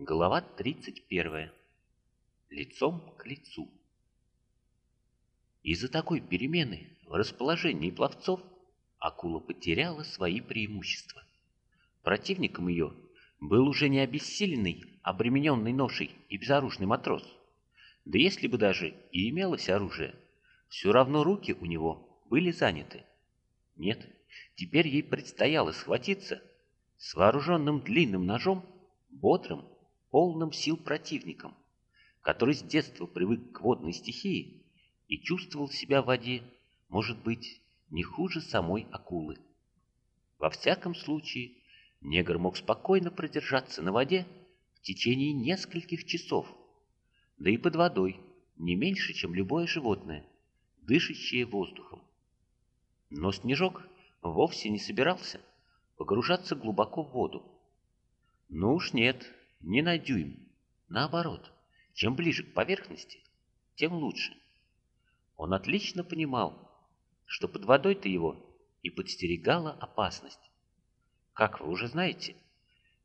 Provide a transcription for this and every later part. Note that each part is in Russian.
Глава 31. Лицом к лицу. Из-за такой перемены в расположении пловцов акула потеряла свои преимущества. Противником ее был уже не обессиленный, обремененный ношей и безоружный матрос. Да если бы даже и имелось оружие, все равно руки у него были заняты. Нет, теперь ей предстояло схватиться с вооруженным длинным ножом, бодрым, полным сил противником, который с детства привык к водной стихии и чувствовал себя в воде, может быть, не хуже самой акулы. Во всяком случае, негр мог спокойно продержаться на воде в течение нескольких часов, да и под водой не меньше, чем любое животное, дышащее воздухом. Но Снежок вовсе не собирался погружаться глубоко в воду. Ну уж нет, не на дюйм. Наоборот, чем ближе к поверхности, тем лучше. Он отлично понимал, что под водой-то его и подстерегала опасность. Как вы уже знаете,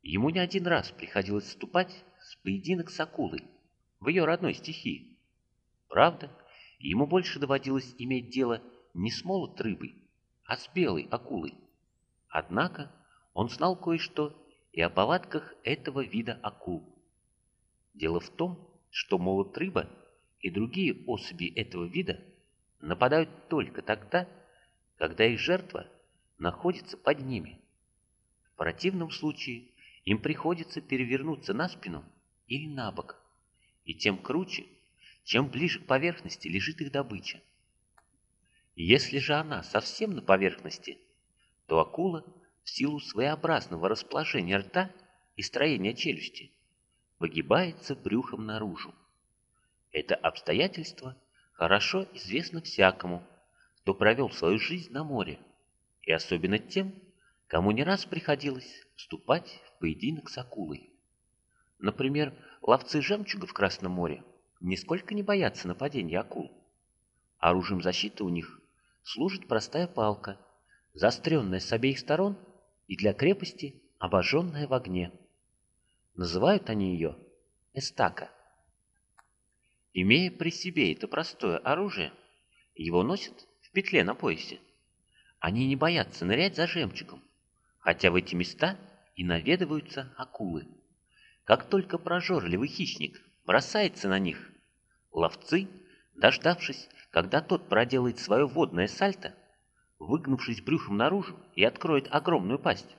ему не один раз приходилось вступать с поединок с акулой в ее родной стихии. Правда, ему больше доводилось иметь дело не с молот рыбой, а с белой акулой. Однако он знал кое-что и о повадках этого вида акул. Дело в том, что молот рыба и другие особи этого вида нападают только тогда, когда их жертва находится под ними. В противном случае им приходится перевернуться на спину или на бок, и тем круче, чем ближе к поверхности лежит их добыча. Если же она совсем на поверхности, то акула – в силу своеобразного расположения рта и строения челюсти, выгибается брюхом наружу. Это обстоятельство хорошо известно всякому, кто провел свою жизнь на море, и особенно тем, кому не раз приходилось вступать в поединок с акулой. Например, ловцы жемчуга в Красном море нисколько не боятся нападения акул. Оружием защиты у них служит простая палка, заостренная с обеих сторон и для крепости обожженная в огне. Называют они ее эстака. Имея при себе это простое оружие, его носят в петле на поясе. Они не боятся нырять за жемчугом, хотя в эти места и наведываются акулы. Как только прожорливый хищник бросается на них, ловцы, дождавшись, когда тот проделает свое водное сальто, выгнувшись брюхом наружу и откроет огромную пасть.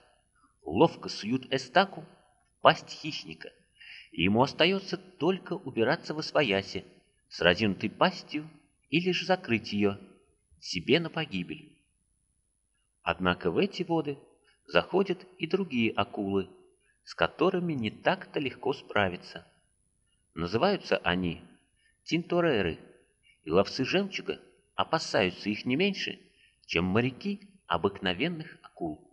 Ловко суют эстаку в пасть хищника, и ему остается только убираться во свояси с разинутой пастью или же закрыть ее себе на погибель. Однако в эти воды заходят и другие акулы, с которыми не так-то легко справиться. Называются они тинтореры, и ловцы жемчуга опасаются их не меньше, чем моряки обыкновенных акул.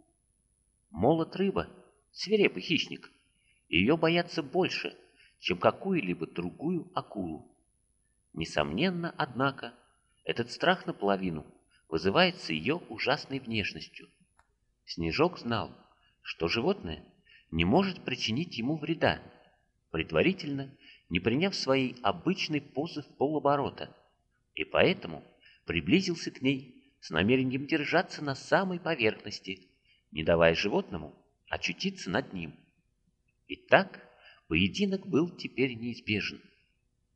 Молот рыба – свирепый хищник. Ее боятся больше, чем какую-либо другую акулу. Несомненно, однако, этот страх наполовину вызывается ее ужасной внешностью. Снежок знал, что животное не может причинить ему вреда, предварительно не приняв своей обычной позы в полоборота, и поэтому приблизился к ней с намерением держаться на самой поверхности, не давая животному очутиться над ним. Итак, поединок был теперь неизбежен.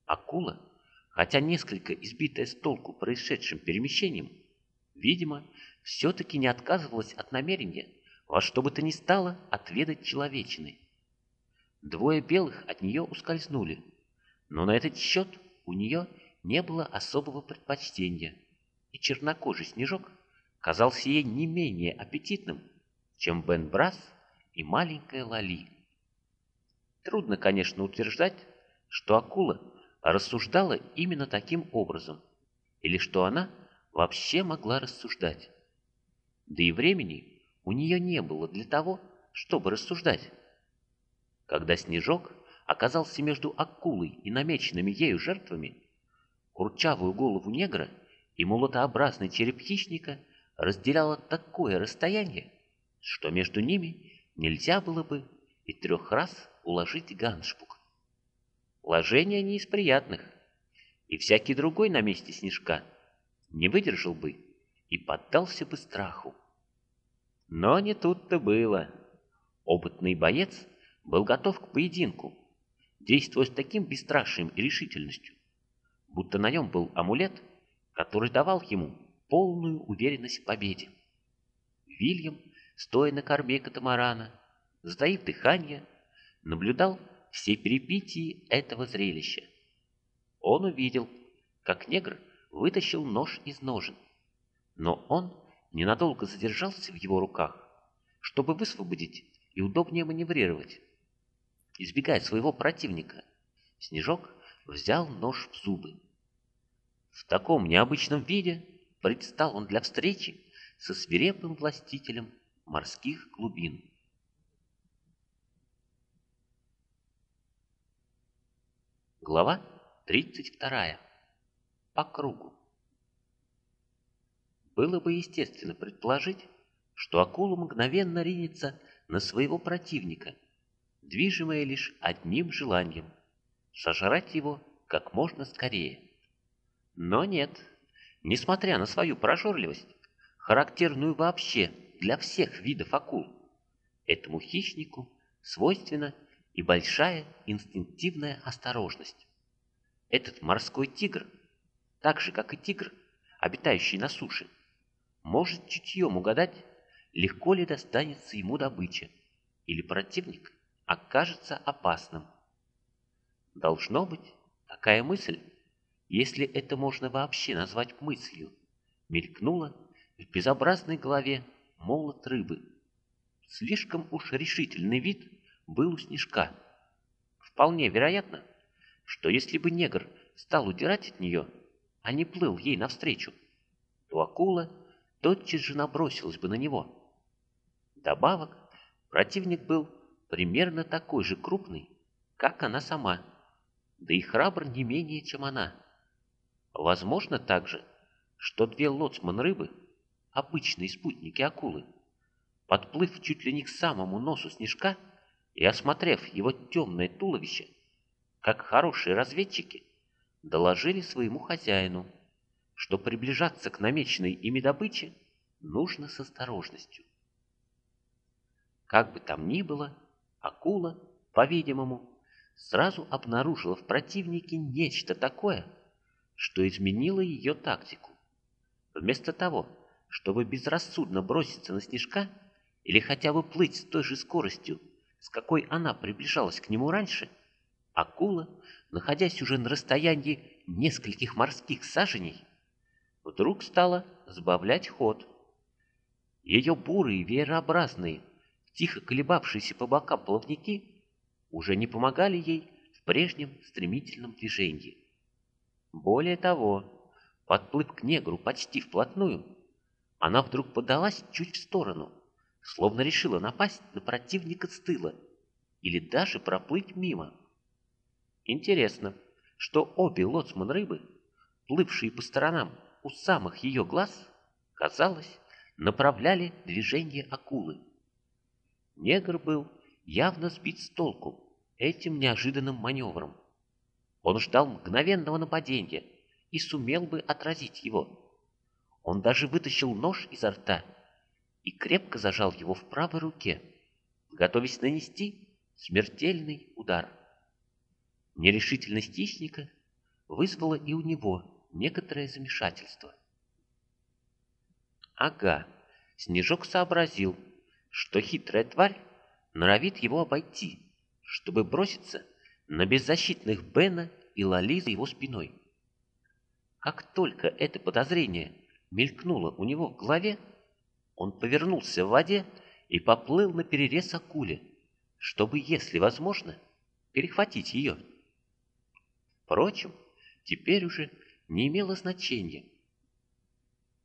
Акула, хотя несколько избитая с толку происшедшим перемещением, видимо, все-таки не отказывалась от намерения во что бы то ни стало отведать человечины. Двое белых от нее ускользнули, но на этот счет у нее не было особого предпочтения – и чернокожий снежок казался ей не менее аппетитным, чем Бен Брас и маленькая Лали. Трудно, конечно, утверждать, что акула рассуждала именно таким образом, или что она вообще могла рассуждать. Да и времени у нее не было для того, чтобы рассуждать. Когда снежок оказался между акулой и намеченными ею жертвами, курчавую голову негра и молотообразный череп хищника разделяло такое расстояние, что между ними нельзя было бы и трех раз уложить ганшпук. Ложение не из приятных, и всякий другой на месте снежка не выдержал бы и поддался бы страху. Но не тут-то было. Опытный боец был готов к поединку, действуя с таким бесстрашием и решительностью, будто на нем был амулет, который давал ему полную уверенность в победе. Вильям, стоя на корме катамарана, затаив дыхание, наблюдал все перипетии этого зрелища. Он увидел, как негр вытащил нож из ножен, но он ненадолго задержался в его руках, чтобы высвободить и удобнее маневрировать. Избегая своего противника, Снежок взял нож в зубы. В таком необычном виде предстал он для встречи со свирепым властителем морских глубин. Глава 32. По кругу. Было бы естественно предположить, что акула мгновенно ринется на своего противника, движимая лишь одним желанием — сожрать его как можно скорее. Но нет, несмотря на свою прожорливость, характерную вообще для всех видов акул, этому хищнику свойственна и большая инстинктивная осторожность. Этот морской тигр, так же как и тигр, обитающий на суше, может чутьем угадать, легко ли достанется ему добыча, или противник окажется опасным. Должно быть, такая мысль, если это можно вообще назвать мыслью, мелькнула в безобразной голове молот рыбы. Слишком уж решительный вид был у снежка. Вполне вероятно, что если бы негр стал удирать от нее, а не плыл ей навстречу, то акула тотчас же набросилась бы на него. Добавок, противник был примерно такой же крупный, как она сама, да и храбр не менее, чем она. Возможно также, что две лоцман рыбы, обычные спутники акулы, подплыв чуть ли не к самому носу снежка, и, осмотрев его темное туловище, как хорошие разведчики, доложили своему хозяину, что приближаться к намеченной ими добыче нужно с осторожностью. Как бы там ни было, акула, по-видимому, сразу обнаружила в противнике нечто такое, что изменило ее тактику. Вместо того, чтобы безрассудно броситься на снежка или хотя бы плыть с той же скоростью, с какой она приближалась к нему раньше, акула, находясь уже на расстоянии нескольких морских саженей, вдруг стала сбавлять ход. Ее бурые, веерообразные, тихо колебавшиеся по бокам плавники уже не помогали ей в прежнем стремительном движении. Более того, подплыв к негру почти вплотную, она вдруг подалась чуть в сторону — словно решила напасть на противника с тыла или даже проплыть мимо. Интересно, что обе лоцман рыбы, плывшие по сторонам у самых ее глаз, казалось, направляли движение акулы. Негр был явно сбит с толку этим неожиданным маневром. Он ждал мгновенного нападения и сумел бы отразить его. Он даже вытащил нож изо рта и крепко зажал его в правой руке, готовясь нанести смертельный удар. Нерешительность хищника вызвала и у него некоторое замешательство. Ага, Снежок сообразил, что хитрая тварь норовит его обойти, чтобы броситься на беззащитных Бена и Лали за его спиной. Как только это подозрение мелькнуло у него в голове, он повернулся в воде и поплыл на перерез акуле, чтобы, если возможно, перехватить ее. Впрочем, теперь уже не имело значения.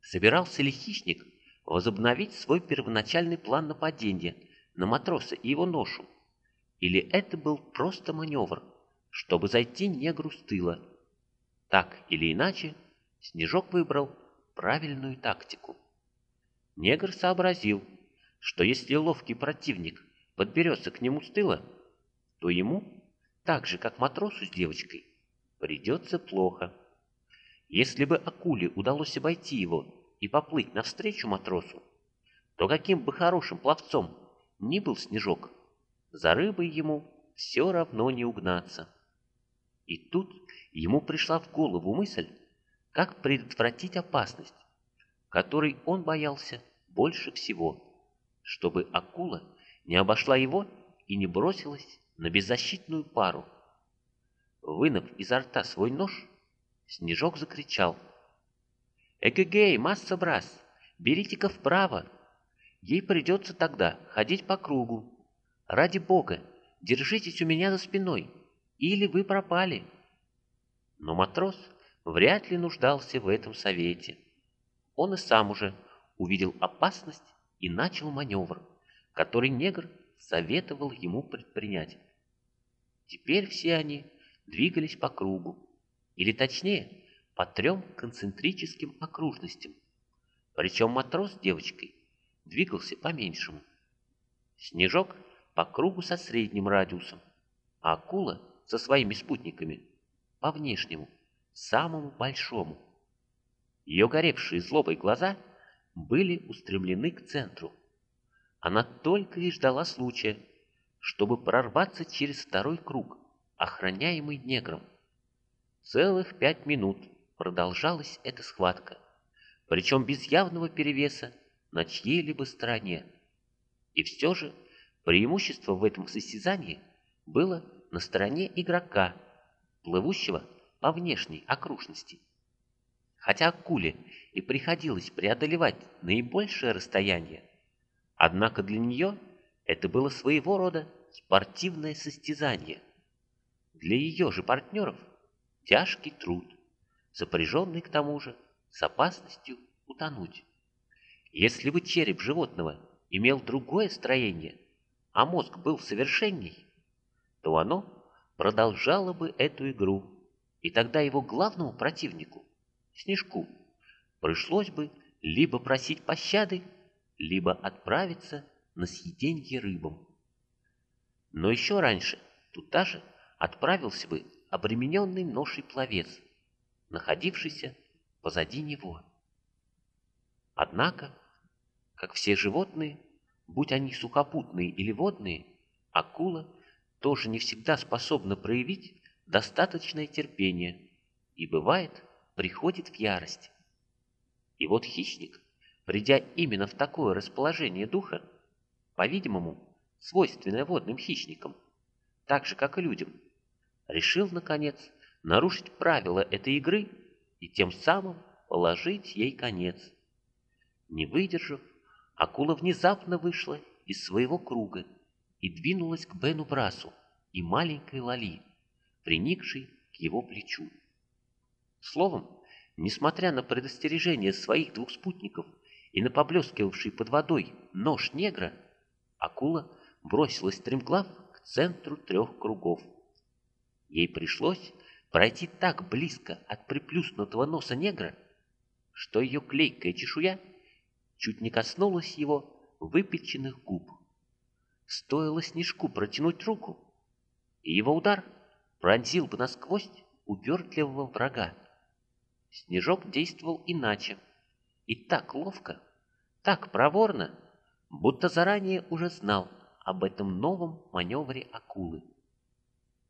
Собирался ли хищник возобновить свой первоначальный план нападения на матроса и его ношу, или это был просто маневр, чтобы зайти негру с тыла. Так или иначе, Снежок выбрал правильную тактику. Негр сообразил, что если ловкий противник подберется к нему с тыла, то ему, так же как матросу с девочкой, придется плохо. Если бы акуле удалось обойти его и поплыть навстречу матросу, то каким бы хорошим пловцом ни был Снежок, за рыбой ему все равно не угнаться. И тут ему пришла в голову мысль, как предотвратить опасность, которой он боялся больше всего, чтобы акула не обошла его и не бросилась на беззащитную пару. Вынув изо рта свой нож, Снежок закричал. «Эгегей, масса брас, берите-ка вправо! Ей придется тогда ходить по кругу. Ради бога, держитесь у меня за спиной, или вы пропали!» Но матрос вряд ли нуждался в этом совете. Он и сам уже увидел опасность и начал маневр, который негр советовал ему предпринять. Теперь все они двигались по кругу, или точнее, по трем концентрическим окружностям. Причем матрос с девочкой двигался по-меньшему. Снежок по кругу со средним радиусом, а акула со своими спутниками по внешнему, самому большому. Ее горевшие злобой глаза были устремлены к центру. Она только и ждала случая, чтобы прорваться через второй круг, охраняемый негром. Целых пять минут продолжалась эта схватка, причем без явного перевеса на чьей-либо стороне. И все же преимущество в этом состязании было на стороне игрока, плывущего по внешней окружности. Хотя акуле и приходилось преодолевать наибольшее расстояние, однако для нее это было своего рода спортивное состязание. Для ее же партнеров тяжкий труд, сопряженный к тому же с опасностью утонуть. Если бы череп животного имел другое строение, а мозг был совершенней, то оно продолжало бы эту игру, и тогда его главному противнику, Снежку, пришлось бы либо просить пощады, либо отправиться на съеденье рыбам. Но еще раньше туда же отправился бы обремененный ношей пловец, находившийся позади него. Однако, как все животные, будь они сухопутные или водные, акула тоже не всегда способна проявить достаточное терпение и, бывает, приходит в ярость. И вот хищник, придя именно в такое расположение духа, по-видимому, свойственное водным хищникам, так же, как и людям, решил, наконец, нарушить правила этой игры и тем самым положить ей конец. Не выдержав, акула внезапно вышла из своего круга и двинулась к Бену Брасу и маленькой Лали, приникшей к его плечу. Словом, несмотря на предостережение своих двух спутников и на поблескивавший под водой нож негра, акула бросилась стремглав к центру трех кругов. Ей пришлось пройти так близко от приплюснутого носа негра, что ее клейкая чешуя чуть не коснулась его выпеченных губ. Стоило снежку протянуть руку, и его удар пронзил бы насквозь увертливого врага. Снежок действовал иначе, и так ловко, так проворно, будто заранее уже знал об этом новом маневре акулы.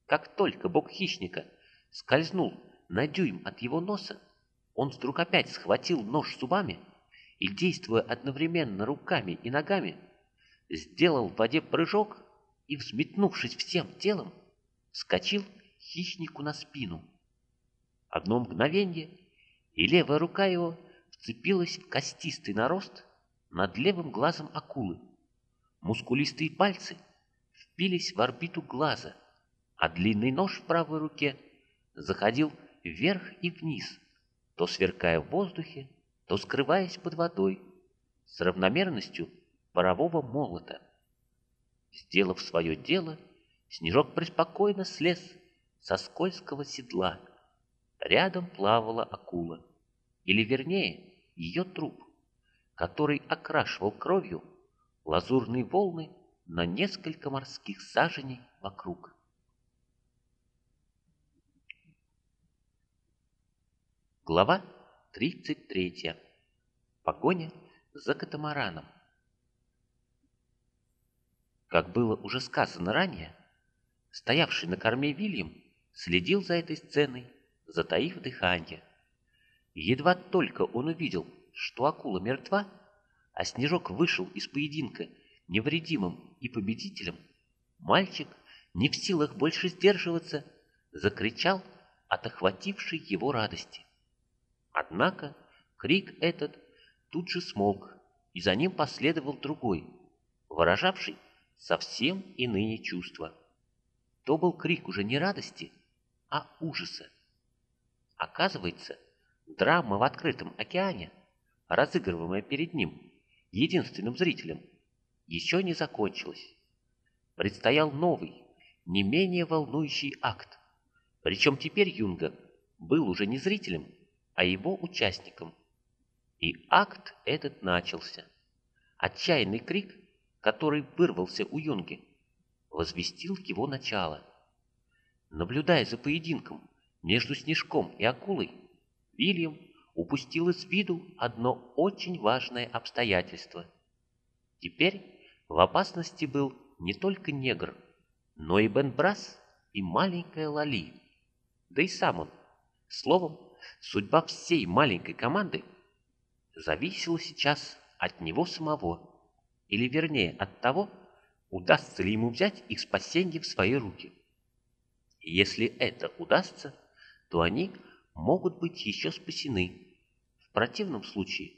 Как только бок хищника скользнул на дюйм от его носа, он вдруг опять схватил нож зубами и, действуя одновременно руками и ногами, сделал в воде прыжок и, взметнувшись всем телом, вскочил хищнику на спину. Одно мгновение, и левая рука его вцепилась в костистый нарост над левым глазом акулы. Мускулистые пальцы впились в орбиту глаза, а длинный нож в правой руке заходил вверх и вниз, то сверкая в воздухе, то скрываясь под водой, с равномерностью парового молота. Сделав свое дело, Снежок преспокойно слез со скользкого седла. Рядом плавала акула, или вернее, ее труп, который окрашивал кровью лазурные волны на несколько морских саженей вокруг. Глава 33. Погоня за катамараном. Как было уже сказано ранее, стоявший на корме Вильям следил за этой сценой, затаив дыхание. Едва только он увидел, что акула мертва, а Снежок вышел из поединка невредимым и победителем, мальчик, не в силах больше сдерживаться, закричал от охватившей его радости. Однако крик этот тут же смолк, и за ним последовал другой, выражавший совсем иные чувства. То был крик уже не радости, а ужаса. Оказывается, драма в открытом океане, разыгрываемая перед ним, единственным зрителем, еще не закончилась. Предстоял новый, не менее волнующий акт. Причем теперь Юнга был уже не зрителем, а его участником. И акт этот начался. Отчаянный крик, который вырвался у Юнги, возвестил его начало. Наблюдая за поединком между Снежком и Акулой, Вильям упустил из виду одно очень важное обстоятельство. Теперь в опасности был не только негр, но и Бен Брас и маленькая Лали. Да и сам он. Словом, судьба всей маленькой команды зависела сейчас от него самого, или вернее от того, удастся ли ему взять их спасение в свои руки. И если это удастся, то они могут быть еще спасены. В противном случае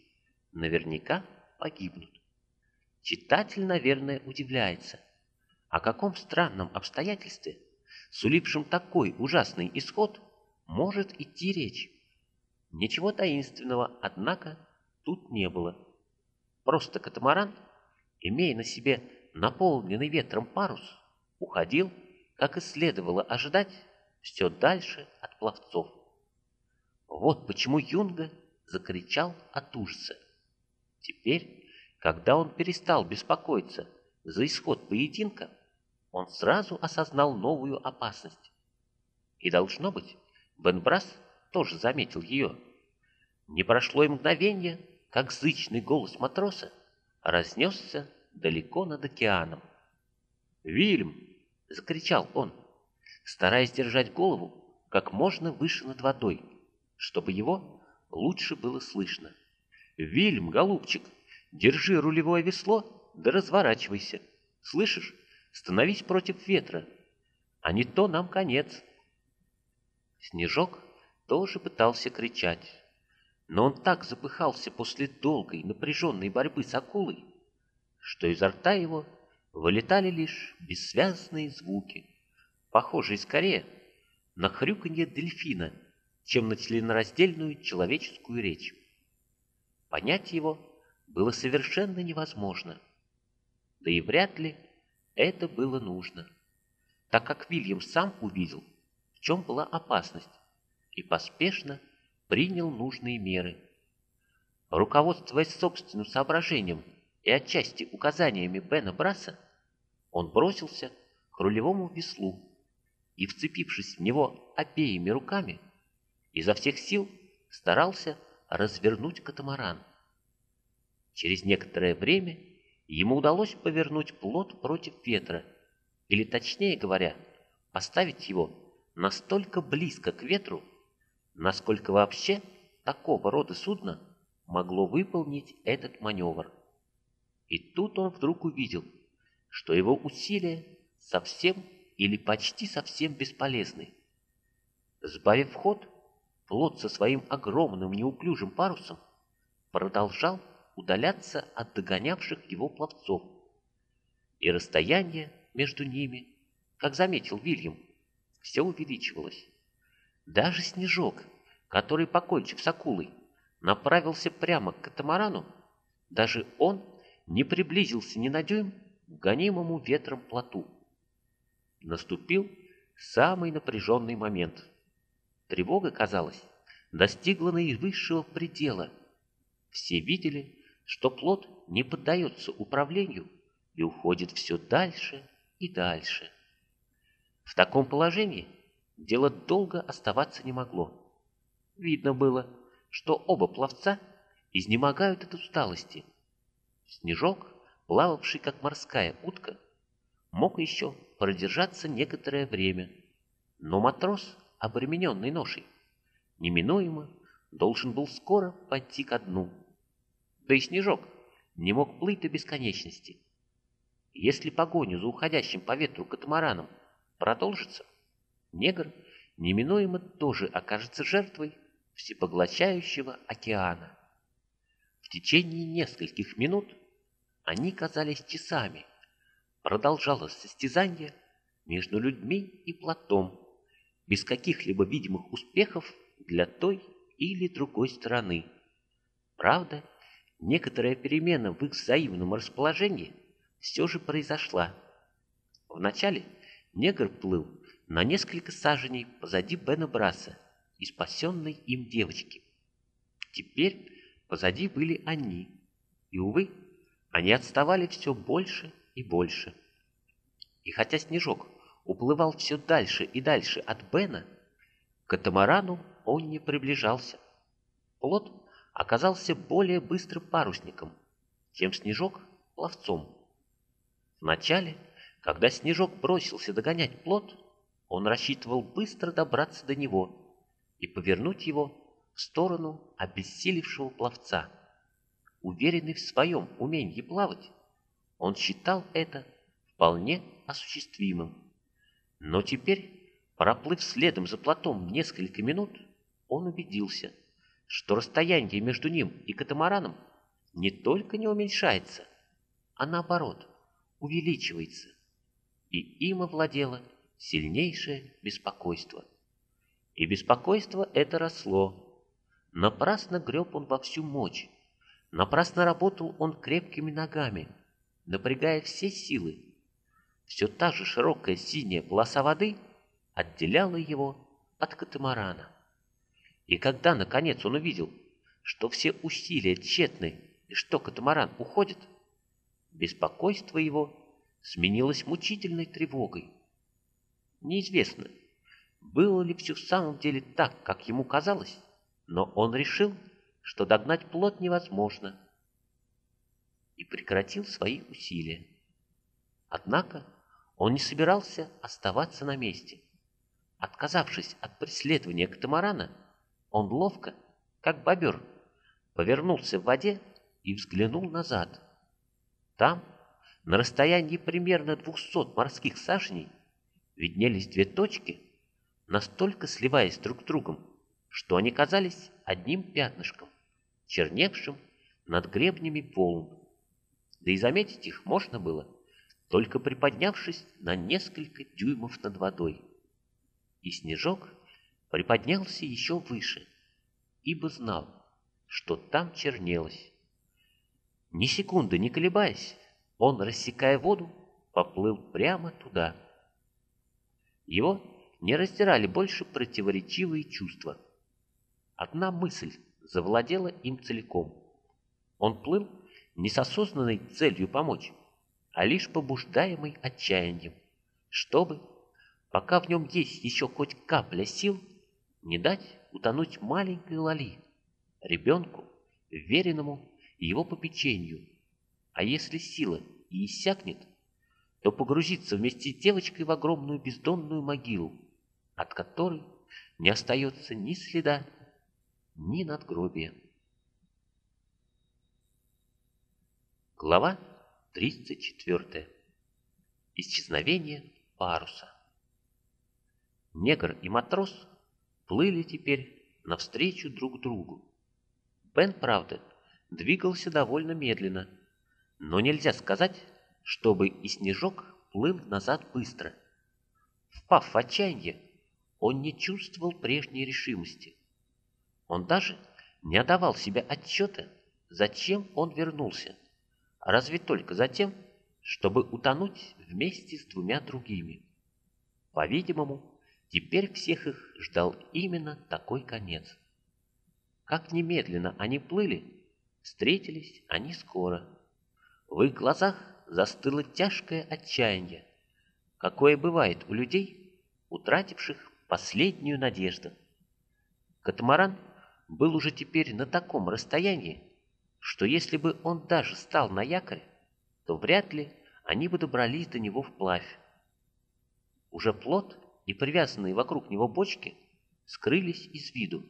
наверняка погибнут. Читатель, наверное, удивляется, о каком странном обстоятельстве, сулившем такой ужасный исход, может идти речь. Ничего таинственного, однако, тут не было. Просто катамаран, имея на себе наполненный ветром парус, уходил, как и следовало ожидать, все дальше от пловцов. Вот почему Юнга закричал от ужаса. Теперь, когда он перестал беспокоиться за исход поединка, он сразу осознал новую опасность. И должно быть, Бенбрас тоже заметил ее. Не прошло и мгновение, как зычный голос матроса разнесся далеко над океаном. «Вильм!» — закричал он, стараясь держать голову как можно выше над водой, чтобы его лучше было слышно. «Вильм, голубчик, держи рулевое весло, да разворачивайся. Слышишь? Становись против ветра, а не то нам конец». Снежок тоже пытался кричать, но он так запыхался после долгой напряженной борьбы с акулой, что изо рта его вылетали лишь бессвязные звуки, похожие скорее на хрюканье дельфина, чем на членораздельную человеческую речь. Понять его было совершенно невозможно, да и вряд ли это было нужно, так как Вильям сам увидел, чем была опасность, и поспешно принял нужные меры. Руководствуясь собственным соображением и отчасти указаниями Бена Браса, он бросился к рулевому веслу и, вцепившись в него обеими руками, изо всех сил старался развернуть катамаран. Через некоторое время ему удалось повернуть плот против ветра, или, точнее говоря, поставить его настолько близко к ветру, насколько вообще такого рода судно могло выполнить этот маневр. И тут он вдруг увидел, что его усилия совсем или почти совсем бесполезны. Сбавив ход, плот со своим огромным неуклюжим парусом продолжал удаляться от догонявших его пловцов. И расстояние между ними, как заметил Вильям, все увеличивалось. Даже снежок, который, покончив с акулой, направился прямо к катамарану, даже он не приблизился ни на дюйм к гонимому ветром плоту. Наступил самый напряженный момент. Тревога, казалось, достигла наивысшего предела. Все видели, что плот не поддается управлению и уходит все дальше и дальше. В таком положении дело долго оставаться не могло. Видно было, что оба пловца изнемогают от усталости. Снежок, плававший как морская утка, мог еще продержаться некоторое время, но матрос, обремененный ношей, неминуемо должен был скоро пойти ко дну. Да и Снежок не мог плыть до бесконечности. Если погоню за уходящим по ветру катамараном продолжится, негр неминуемо тоже окажется жертвой всепоглощающего океана. В течение нескольких минут они казались часами. Продолжалось состязание между людьми и плотом, без каких-либо видимых успехов для той или другой стороны. Правда, некоторая перемена в их взаимном расположении все же произошла. Вначале негр плыл на несколько саженей позади Бена Браса и спасенной им девочки. Теперь позади были они, и, увы, они отставали все больше и больше. И хотя Снежок уплывал все дальше и дальше от Бена, к катамарану он не приближался. Плот оказался более быстрым парусником, чем Снежок — пловцом. Вначале, когда Снежок бросился догонять плот, он рассчитывал быстро добраться до него и повернуть его в сторону обессилевшего пловца. Уверенный в своем умении плавать, он считал это вполне осуществимым. Но теперь, проплыв следом за плотом несколько минут, он убедился, что расстояние между ним и катамараном не только не уменьшается, а наоборот увеличивается, и им овладело сильнейшее беспокойство. И беспокойство это росло. Напрасно греб он во всю мощь, напрасно работал он крепкими ногами, напрягая все силы, все та же широкая синяя полоса воды отделяла его от катамарана. И когда, наконец, он увидел, что все усилия тщетны и что катамаран уходит, беспокойство его сменилось мучительной тревогой. Неизвестно, было ли все в самом деле так, как ему казалось, но он решил, что догнать плод невозможно, и прекратил свои усилия. Однако он не собирался оставаться на месте. Отказавшись от преследования катамарана, он ловко, как бобер, повернулся в воде и взглянул назад. Там, на расстоянии примерно двухсот морских сажней, виднелись две точки, настолько сливаясь друг с другом, что они казались одним пятнышком, черневшим над гребнями волн. Да и заметить их можно было – только приподнявшись на несколько дюймов над водой. И снежок приподнялся еще выше, ибо знал, что там чернелось. Ни секунды не колебаясь, он, рассекая воду, поплыл прямо туда. Его не растирали больше противоречивые чувства. Одна мысль завладела им целиком. Он плыл не с осознанной целью помочь, а лишь побуждаемый отчаянием, чтобы, пока в нем есть еще хоть капля сил, не дать утонуть маленькой Лали, ребенку, веренному его попечению. А если сила и иссякнет, то погрузиться вместе с девочкой в огромную бездонную могилу, от которой не остается ни следа, ни надгробия. Глава 34. Исчезновение паруса. Негр и матрос плыли теперь навстречу друг другу. Бен, правда, двигался довольно медленно, но нельзя сказать, чтобы и Снежок плыл назад быстро. Впав в отчаяние, он не чувствовал прежней решимости. Он даже не отдавал себе отчета, зачем он вернулся разве только за тем, чтобы утонуть вместе с двумя другими. По-видимому, теперь всех их ждал именно такой конец. Как немедленно они плыли, встретились они скоро. В их глазах застыло тяжкое отчаяние, какое бывает у людей, утративших последнюю надежду. Катамаран был уже теперь на таком расстоянии, что если бы он даже стал на якорь, то вряд ли они бы добрались до него вплавь. Уже плот и привязанные вокруг него бочки скрылись из виду.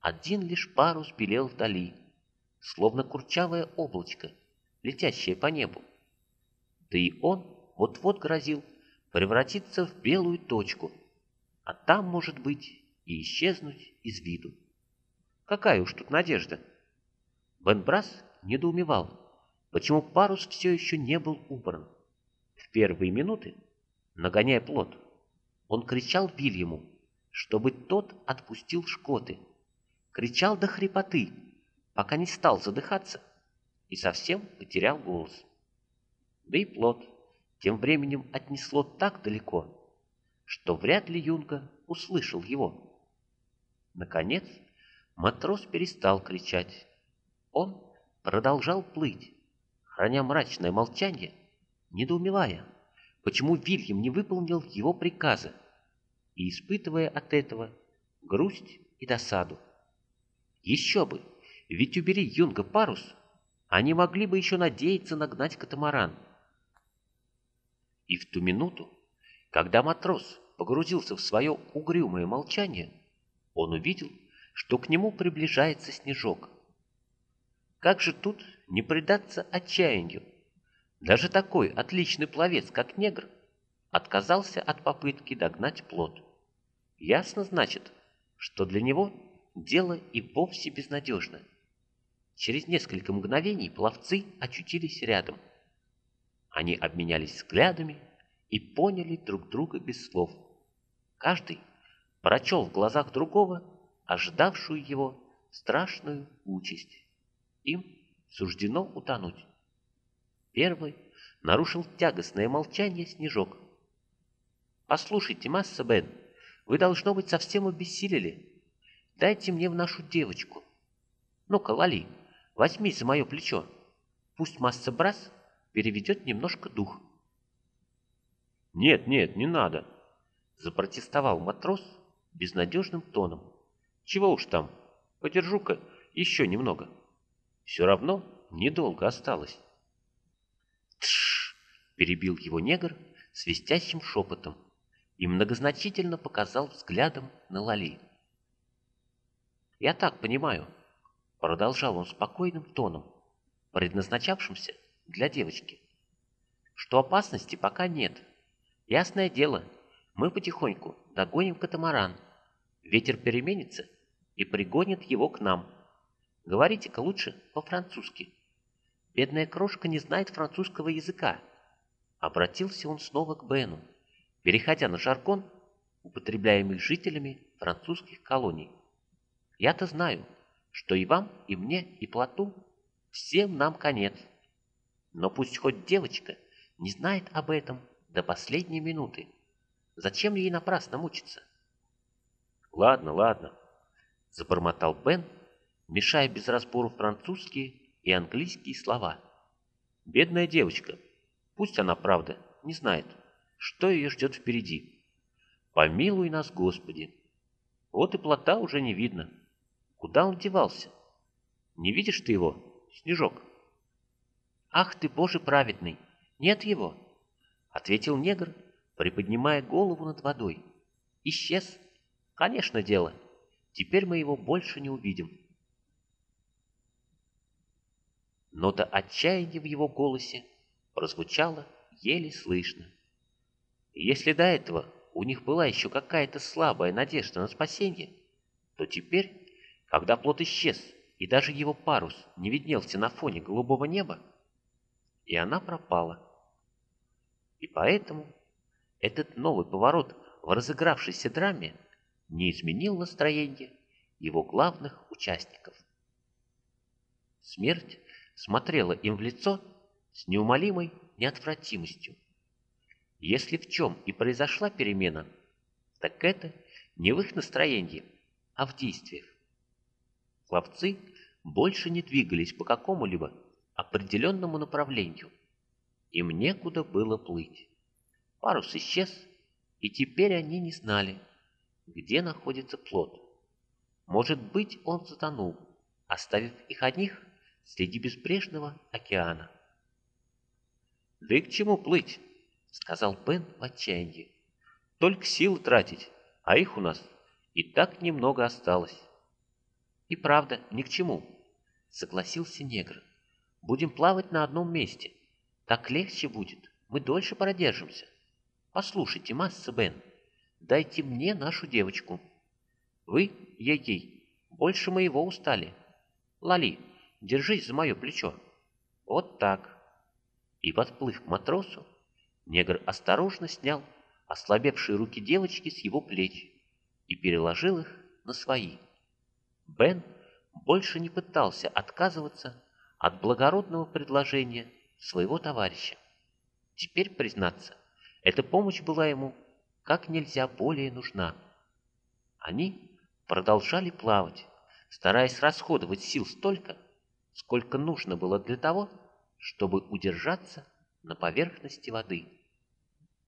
Один лишь парус белел вдали, словно курчавое облачко, летящее по небу. Да и он вот-вот грозил превратиться в белую точку, а там, может быть, и исчезнуть из виду. Какая уж тут надежда? Бен Брас недоумевал, почему парус все еще не был убран. В первые минуты, нагоняя плот, он кричал Вильяму, чтобы тот отпустил шкоты. Кричал до хрипоты, пока не стал задыхаться и совсем потерял голос. Да и плод тем временем отнесло так далеко, что вряд ли Юнга услышал его. Наконец, матрос перестал кричать. Он продолжал плыть, храня мрачное молчание, недоумевая, почему Вильям не выполнил его приказа, и испытывая от этого грусть и досаду. Еще бы! Ведь убери Юнга парус, они могли бы еще надеяться нагнать катамаран. И в ту минуту, когда матрос погрузился в свое угрюмое молчание, он увидел, что к нему приближается снежок. Как же тут не предаться отчаянию? Даже такой отличный пловец, как негр, отказался от попытки догнать плод. Ясно, значит, что для него дело и вовсе безнадежно. Через несколько мгновений пловцы очутились рядом. Они обменялись взглядами и поняли друг друга без слов. Каждый прочел в глазах другого ожидавшую его страшную участь. Им суждено утонуть. Первый нарушил тягостное молчание Снежок. «Послушайте, масса Бен, вы, должно быть, совсем обессилели. Дайте мне в нашу девочку. Ну-ка, Лали, Возьми за мое плечо. Пусть масса Брас переведет немножко дух. «Нет, нет, не надо», — запротестовал матрос безнадежным тоном. «Чего уж там, подержу-ка еще немного. Все равно недолго осталось». «Тш!» — перебил его негр свистящим шепотом и многозначительно показал взглядом на Лали. «Я так понимаю, Продолжал он спокойным тоном, предназначавшимся для девочки. Что опасности пока нет. Ясное дело, мы потихоньку догоним катамаран. Ветер переменится и пригонит его к нам. Говорите-ка лучше по-французски. Бедная крошка не знает французского языка. Обратился он снова к Бену, переходя на жаргон, употребляемый жителями французских колоний. Я-то знаю, что и вам, и мне, и Плату, всем нам конец. Но пусть хоть девочка не знает об этом до последней минуты. Зачем ей напрасно мучиться? Ладно, ладно, забормотал Бен, мешая без разбору французские и английские слова. Бедная девочка, пусть она, правда, не знает, что ее ждет впереди. Помилуй нас, Господи. Вот и плота уже не видно. Куда он девался? Не видишь ты его, Снежок? Ах ты, Боже праведный, нет его, ответил негр, приподнимая голову над водой. Исчез. Конечно, дело. Теперь мы его больше не увидим. Нота отчаяния в его голосе прозвучала еле слышно. если до этого у них была еще какая-то слабая надежда на спасение, то теперь когда плот исчез, и даже его парус не виднелся на фоне голубого неба, и она пропала. И поэтому этот новый поворот в разыгравшейся драме не изменил настроение его главных участников. Смерть смотрела им в лицо с неумолимой неотвратимостью. Если в чем и произошла перемена, так это не в их настроении, а в действиях. Пловцы больше не двигались по какому-либо определенному направлению. Им некуда было плыть. Парус исчез, и теперь они не знали, где находится плот. Может быть, он затонул, оставив их одних среди безбрежного океана. «Да и к чему плыть?» — сказал Бен в отчаянии. «Только силы тратить, а их у нас и так немного осталось». «И правда, ни к чему», — согласился негр. «Будем плавать на одном месте. Так легче будет, мы дольше продержимся. Послушайте, масса Бен, дайте мне нашу девочку. Вы, ей-ей, больше моего устали. Лали, держись за мое плечо. Вот так». И, подплыв к матросу, негр осторожно снял ослабевшие руки девочки с его плеч и переложил их на свои. Бен больше не пытался отказываться от благородного предложения своего товарища. Теперь, признаться, эта помощь была ему как нельзя более нужна. Они продолжали плавать, стараясь расходовать сил столько, сколько нужно было для того, чтобы удержаться на поверхности воды.